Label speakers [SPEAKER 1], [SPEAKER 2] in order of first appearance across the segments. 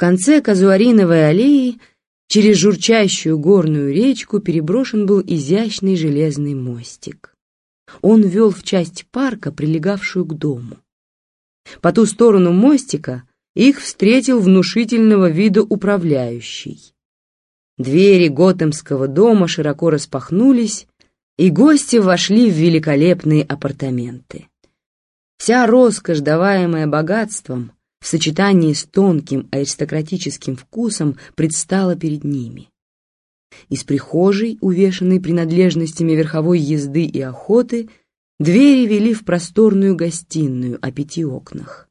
[SPEAKER 1] конце Казуариновой аллеи через журчащую горную речку переброшен был изящный железный мостик. Он вел в часть парка, прилегавшую к дому. По ту сторону мостика их встретил внушительного вида управляющий. Двери готемского дома широко распахнулись, и гости вошли в великолепные апартаменты. Вся роскошь, даваемая богатством, в сочетании с тонким аристократическим вкусом предстала перед ними. Из прихожей, увешанной принадлежностями верховой езды и охоты, двери вели в просторную гостиную о пяти окнах.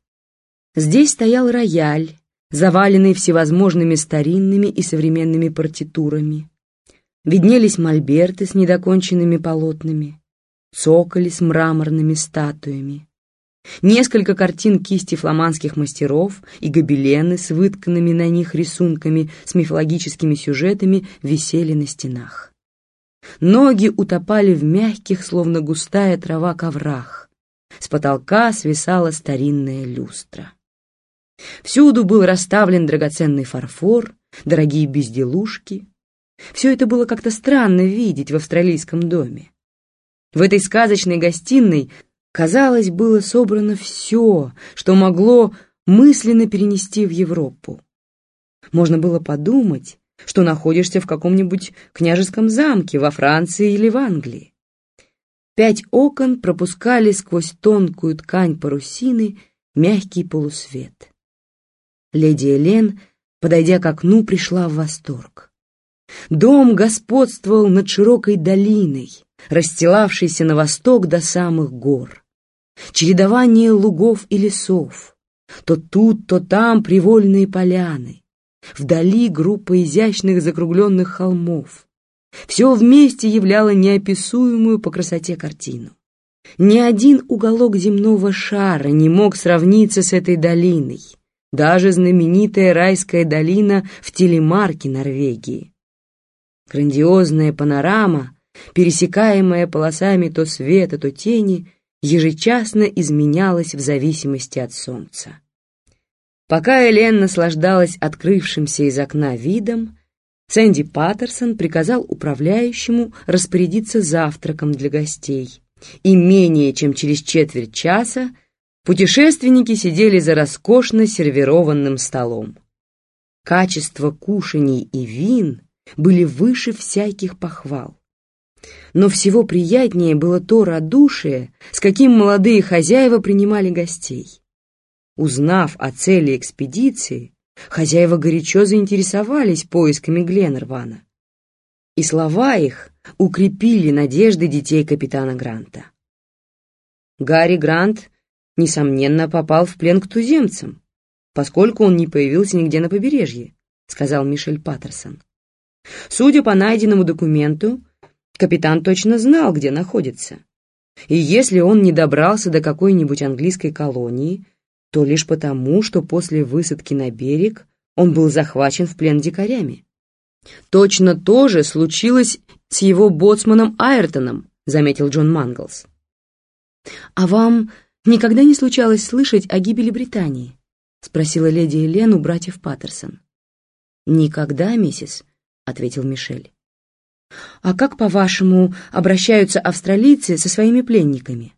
[SPEAKER 1] Здесь стоял рояль, заваленный всевозможными старинными и современными партитурами. Виднелись мольберты с недоконченными полотнами, цоколи с мраморными статуями. Несколько картин кисти фламандских мастеров и гобелены с вытканными на них рисунками с мифологическими сюжетами висели на стенах. Ноги утопали в мягких, словно густая трава, коврах. С потолка свисала старинная люстра. Всюду был расставлен драгоценный фарфор, дорогие безделушки. Все это было как-то странно видеть в австралийском доме. В этой сказочной гостиной Казалось, было собрано все, что могло мысленно перенести в Европу. Можно было подумать, что находишься в каком-нибудь княжеском замке во Франции или в Англии. Пять окон пропускали сквозь тонкую ткань парусины мягкий полусвет. Леди Элен, подойдя к окну, пришла в восторг. Дом господствовал над широкой долиной, расстилавшейся на восток до самых гор. Чередование лугов и лесов, то тут, то там привольные поляны, вдали группа изящных закругленных холмов. Все вместе являло неописуемую по красоте картину. Ни один уголок земного шара не мог сравниться с этой долиной, даже знаменитая райская долина в Телемарке, Норвегии. Грандиозная панорама, пересекаемая полосами то света, то тени, ежечасно изменялась в зависимости от солнца. Пока Элен наслаждалась открывшимся из окна видом, Сэнди Паттерсон приказал управляющему распорядиться завтраком для гостей, и менее чем через четверть часа путешественники сидели за роскошно сервированным столом. Качество кушаний и вин были выше всяких похвал. Но всего приятнее было то радушие, с каким молодые хозяева принимали гостей. Узнав о цели экспедиции, хозяева горячо заинтересовались поисками Гленнервана. И слова их укрепили надежды детей капитана Гранта. Гарри Грант, несомненно, попал в плен к туземцам, поскольку он не появился нигде на побережье, сказал Мишель Паттерсон. Судя по найденному документу, Капитан точно знал, где находится. И если он не добрался до какой-нибудь английской колонии, то лишь потому, что после высадки на берег он был захвачен в плен дикарями. Точно то же случилось с его боцманом Айртоном, заметил Джон Манглс. А вам никогда не случалось слышать о гибели Британии? спросила леди Элен у братьев Паттерсон. Никогда, миссис, ответил Мишель. А как, по-вашему, обращаются австралийцы со своими пленниками?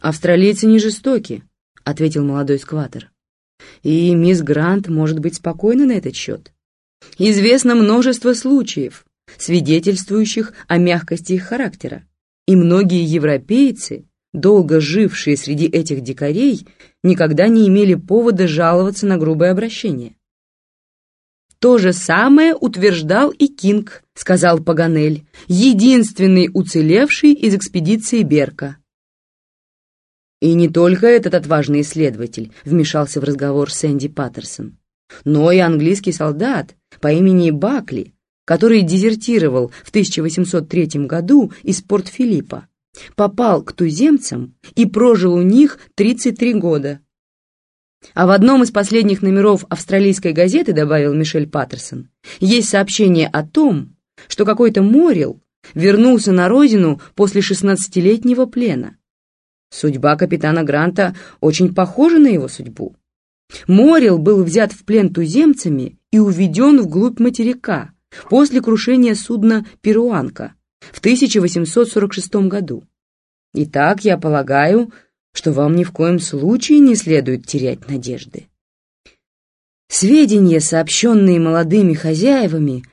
[SPEAKER 1] Австралийцы не жестоки, ответил молодой скватер. И мисс Грант может быть спокойна на этот счет. Известно множество случаев, свидетельствующих о мягкости их характера. И многие европейцы, долго жившие среди этих дикарей, никогда не имели повода жаловаться на грубое обращение. То же самое утверждал и Кинг, сказал Паганель, единственный уцелевший из экспедиции Берка. И не только этот отважный исследователь вмешался в разговор Сэнди Паттерсон, но и английский солдат по имени Бакли, который дезертировал в 1803 году из Порт-Филиппа, попал к туземцам и прожил у них 33 года. А в одном из последних номеров австралийской газеты, добавил Мишель Паттерсон, есть сообщение о том, что какой-то Морил вернулся на родину после шестнадцатилетнего плена. Судьба капитана Гранта очень похожа на его судьбу. Морил был взят в плен туземцами и уведен вглубь материка после крушения судна «Перуанка» в 1846 году. Итак, я полагаю, что вам ни в коем случае не следует терять надежды. Сведения, сообщенные молодыми хозяевами,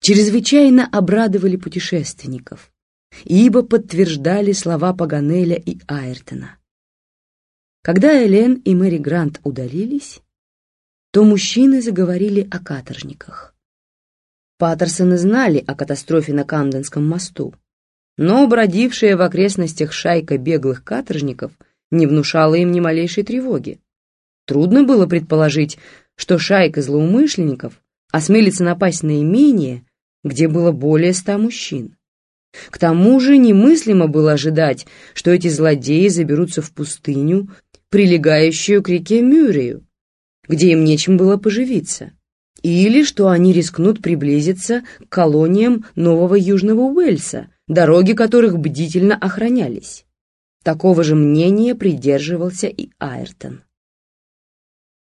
[SPEAKER 1] чрезвычайно обрадовали путешественников, ибо подтверждали слова Паганеля и Айртона. Когда Элен и Мэри Грант удалились, то мужчины заговорили о каторжниках. Паттерсоны знали о катастрофе на Камденском мосту, но бродившая в окрестностях шайка беглых каторжников не внушала им ни малейшей тревоги. Трудно было предположить, что шайка злоумышленников осмелится напасть на имение, где было более ста мужчин. К тому же немыслимо было ожидать, что эти злодеи заберутся в пустыню, прилегающую к реке Мюррею, где им нечем было поживиться, или что они рискнут приблизиться к колониям Нового Южного Уэльса, дороги которых бдительно охранялись. Такого же мнения придерживался и Айртон.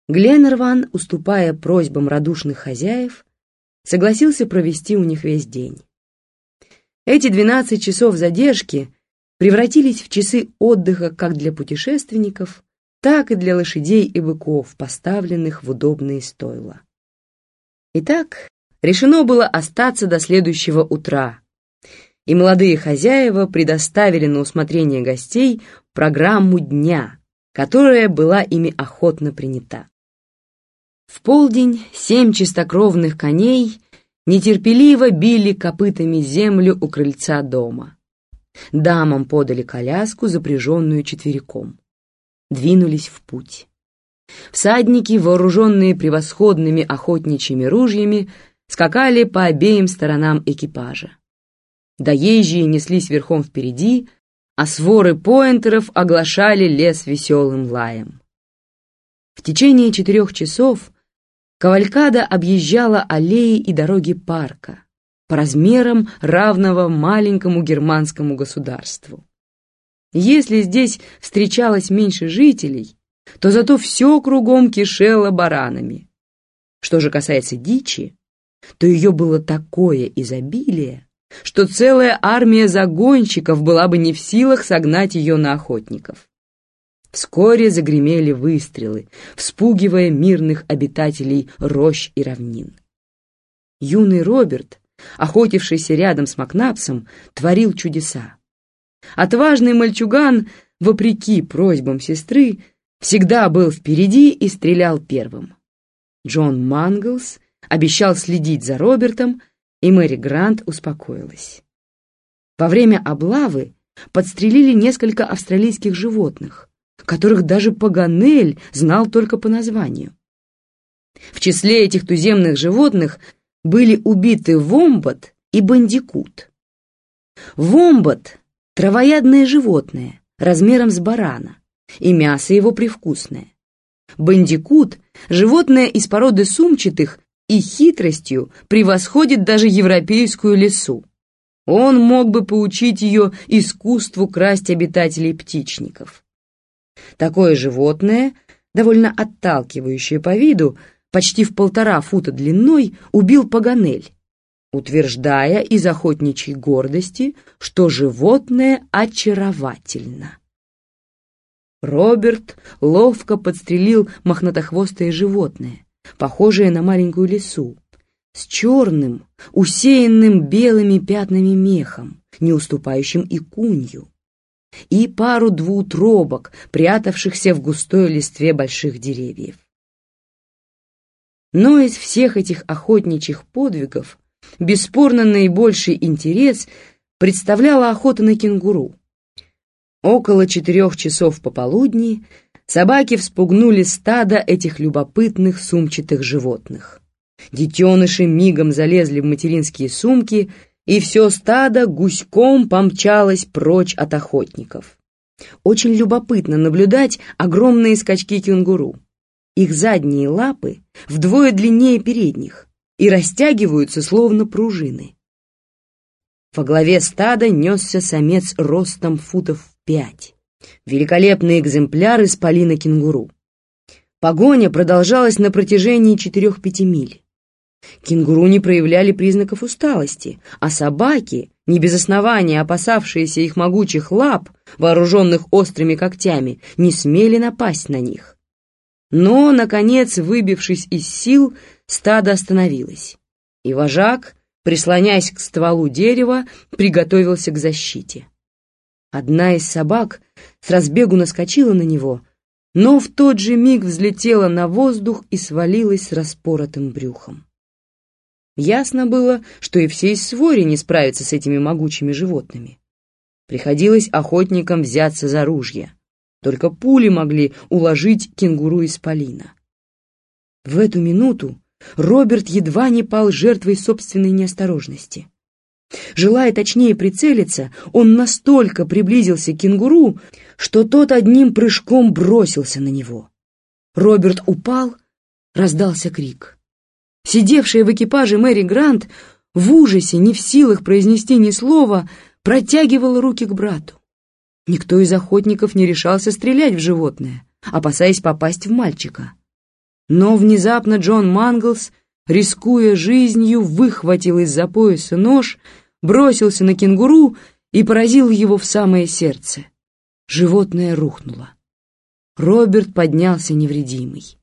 [SPEAKER 1] Гленнерван, уступая просьбам радушных хозяев, согласился провести у них весь день. Эти 12 часов задержки превратились в часы отдыха как для путешественников, так и для лошадей и быков, поставленных в удобные стойла. Итак, решено было остаться до следующего утра, и молодые хозяева предоставили на усмотрение гостей программу дня, которая была ими охотно принята. В полдень семь чистокровных коней нетерпеливо били копытами землю у крыльца дома. Дамам подали коляску, запряженную четвериком. Двинулись в путь. Всадники, вооруженные превосходными охотничьими ружьями, скакали по обеим сторонам экипажа. Доезжие неслись верхом впереди, а своры поинтеров оглашали лес веселым лаем. В течение четырех часов Кавалькада объезжала аллеи и дороги парка, по размерам равного маленькому германскому государству. Если здесь встречалось меньше жителей, то зато все кругом кишело баранами. Что же касается дичи, то ее было такое изобилие, что целая армия загонщиков была бы не в силах согнать ее на охотников. Вскоре загремели выстрелы, вспугивая мирных обитателей рощ и равнин. Юный Роберт, охотившийся рядом с Макнапсом, творил чудеса. Отважный мальчуган, вопреки просьбам сестры, всегда был впереди и стрелял первым. Джон Манглс обещал следить за Робертом, и Мэри Грант успокоилась. Во время облавы подстрелили несколько австралийских животных, которых даже Паганель знал только по названию. В числе этих туземных животных были убиты вомбат и бандикут. Вомбат — травоядное животное, размером с барана, и мясо его привкусное. Бандикут — животное из породы сумчатых и хитростью превосходит даже европейскую лису. Он мог бы поучить ее искусству красть обитателей птичников. Такое животное, довольно отталкивающее по виду, почти в полтора фута длиной, убил Паганель, утверждая из охотничьей гордости, что животное очаровательно. Роберт ловко подстрелил мохнатохвостое животное, похожее на маленькую лису, с черным, усеянным белыми пятнами мехом, не уступающим и кунью, и пару двуутробок, прятавшихся в густой листве больших деревьев. Но из всех этих охотничьих подвигов бесспорно наибольший интерес представляла охота на кенгуру. Около четырех часов пополудни собаки вспугнули стадо этих любопытных сумчатых животных. Детеныши мигом залезли в материнские сумки, и все стадо гуськом помчалось прочь от охотников. Очень любопытно наблюдать огромные скачки кенгуру. Их задние лапы вдвое длиннее передних и растягиваются словно пружины. Во главе стада несся самец ростом футов пять. Великолепный экземпляр исполина кенгуру. Погоня продолжалась на протяжении четырех-пяти миль. Кенгуру не проявляли признаков усталости, а собаки, не без основания опасавшиеся их могучих лап, вооруженных острыми когтями, не смели напасть на них. Но, наконец, выбившись из сил, стадо остановилось, и вожак, прислоняясь к стволу дерева, приготовился к защите. Одна из собак с разбегу наскочила на него, но в тот же миг взлетела на воздух и свалилась с распоротым брюхом. Ясно было, что и всей своре не справиться с этими могучими животными. Приходилось охотникам взяться за ружья. Только пули могли уложить кенгуру из полина. В эту минуту Роберт едва не пал жертвой собственной неосторожности. Желая точнее прицелиться, он настолько приблизился к кенгуру, что тот одним прыжком бросился на него. Роберт упал, раздался крик. Сидевшая в экипаже Мэри Грант в ужасе, не в силах произнести ни слова, протягивала руки к брату. Никто из охотников не решался стрелять в животное, опасаясь попасть в мальчика. Но внезапно Джон Манглс, рискуя жизнью, выхватил из-за пояса нож, бросился на кенгуру и поразил его в самое сердце. Животное рухнуло. Роберт поднялся невредимый.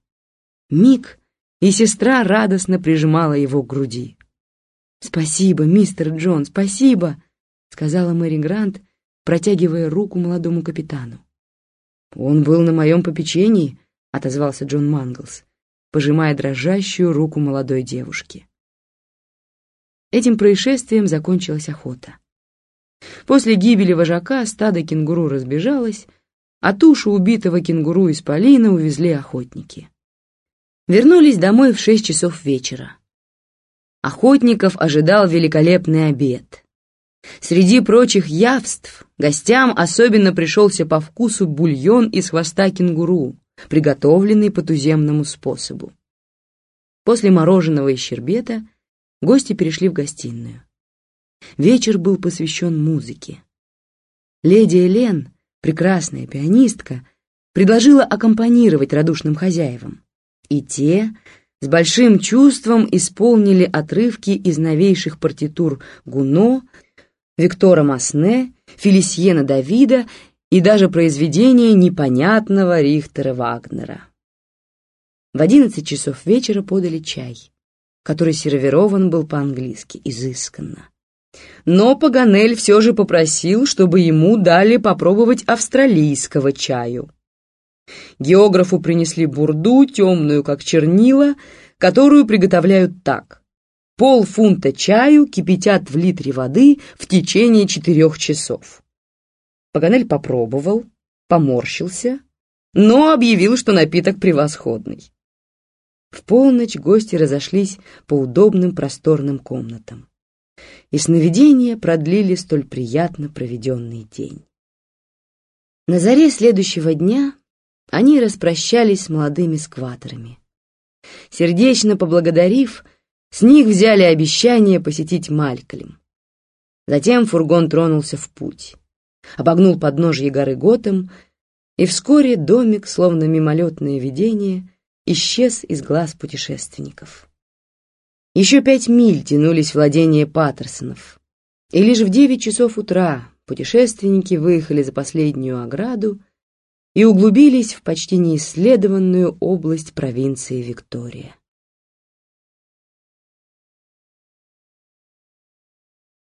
[SPEAKER 1] Миг, и сестра радостно прижимала его к груди. «Спасибо, мистер Джон, спасибо!» — сказала Мэри Грант, протягивая руку молодому капитану. «Он был на моем попечении», — отозвался Джон Манглс, пожимая дрожащую руку молодой девушки. Этим происшествием закончилась охота. После гибели вожака стадо кенгуру разбежалось, а тушу убитого кенгуру из Полина увезли охотники. Вернулись домой в шесть часов вечера. Охотников ожидал великолепный обед. Среди прочих явств гостям особенно пришелся по вкусу бульон из хвоста кенгуру, приготовленный по туземному способу. После мороженого и щербета гости перешли в гостиную. Вечер был посвящен музыке. Леди Элен, прекрасная пианистка, предложила аккомпанировать радушным хозяевам. И те с большим чувством исполнили отрывки из новейших партитур Гуно, Виктора Масне, Фелисьена Давида и даже произведения непонятного Рихтера Вагнера. В одиннадцать часов вечера подали чай, который сервирован был по-английски, изысканно. Но Паганель все же попросил, чтобы ему дали попробовать австралийского чаю. Географу принесли бурду, темную как чернила, которую приготовляют так. Полфунта чаю кипятят в литре воды в течение четырех часов. Паганель попробовал, поморщился, но объявил, что напиток превосходный. В полночь гости разошлись по удобным просторным комнатам и сновидения продлили столь приятно проведенный день. На заре следующего дня они распрощались с молодыми скваторами. Сердечно поблагодарив, с них взяли обещание посетить Малькольм. Затем фургон тронулся в путь, обогнул подножье горы Готэм, и вскоре домик, словно мимолетное видение, исчез из глаз путешественников. Еще пять миль тянулись владения Паттерсонов, и лишь в девять часов утра путешественники выехали за последнюю ограду и углубились в почти неисследованную область провинции Виктория.